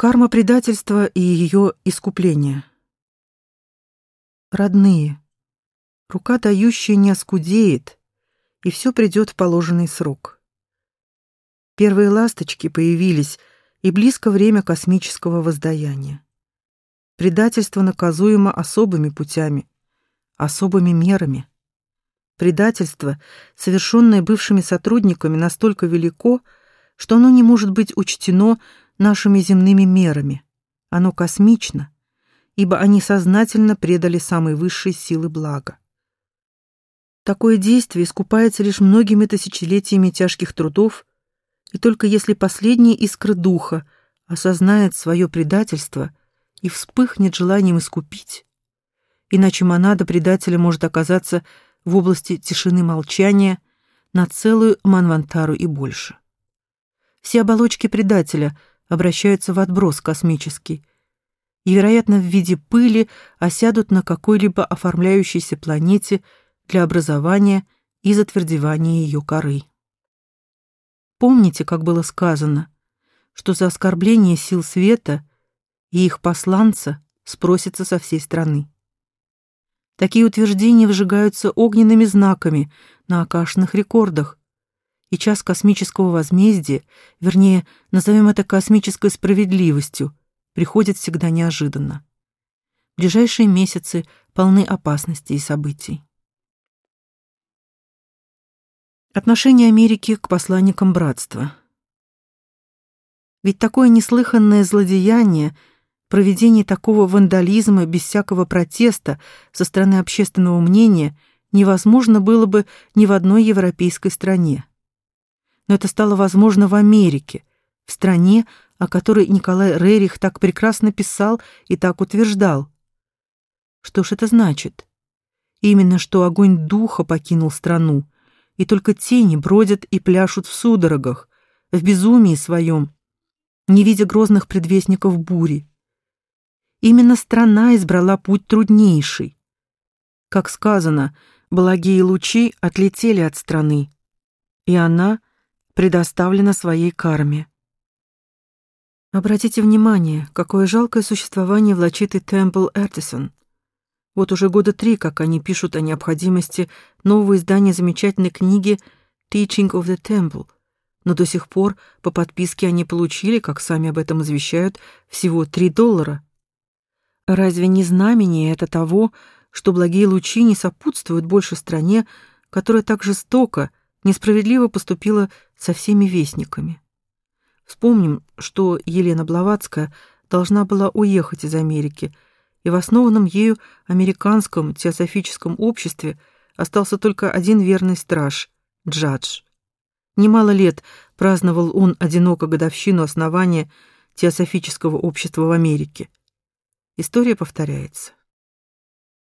Карма предательства и ее искупление. Родные, рука дающая не оскудеет, и все придет в положенный срок. Первые ласточки появились, и близко время космического воздаяния. Предательство наказуемо особыми путями, особыми мерами. Предательство, совершенное бывшими сотрудниками, настолько велико, что оно не может быть учтено нашими земными мерами. Оно космично, ибо они сознательно предали самые высшие силы блага. Такое действие искупается лишь многими тысячелетиями тяжких трудов, и только если последняя искра духа осознает свое предательство и вспыхнет желанием искупить, иначе монада предателя может оказаться в области тишины молчания на целую манвантару и больше. Все оболочки предателя обращаются в отброс космический и, вероятно, в виде пыли осядут на какой-либо оформляющейся планете для образования и затвердевания ее коры. Помните, как было сказано, что за оскорбление сил света и их посланца спросится со всей страны. Такие утверждения выжигаются огненными знаками на акашных рекордах, и час космического возмездия, вернее, назовем это космической справедливостью, приходит всегда неожиданно. Ближайшие месяцы полны опасностей и событий. Отношение Америки к посланникам братства. Ведь такое неслыханное злодеяние — проведение такого вандализма без всякого протеста со стороны общественного мнения невозможно было бы ни в одной европейской стране. Но это стало возможно в Америке, в стране, о которой Николай Рерих так прекрасно писал и так утверждал. Что ж это значит? Именно что огонь духа покинул страну, и только тени бродят и пляшут в судорогах, в безумии своем, не видя грозных предвестников бури. Именно страна избрала путь труднейший. Как сказано, благие лучи отлетели от страны, и она предоставлена своей карме. Обратите внимание, какое жалкое существование влачит и Темпл Эртисон. Вот уже года три, как они пишут о необходимости нового издания замечательной книги «Teaching of the Temple», но до сих пор по подписке они получили, как сами об этом извещают, всего 3 доллара. Разве не знамение это того, что благие лучи не сопутствуют больше стране, которая так жестоко, несправедливо поступила со всеми вестниками? Вспомним, что Елена Блаватская должна была уехать из Америки, и в основанном ею американском теософическом обществе остался только один верный страж — Джадж. Немало лет праздновал он одиноко годовщину основания теософического общества в Америке — История повторяется.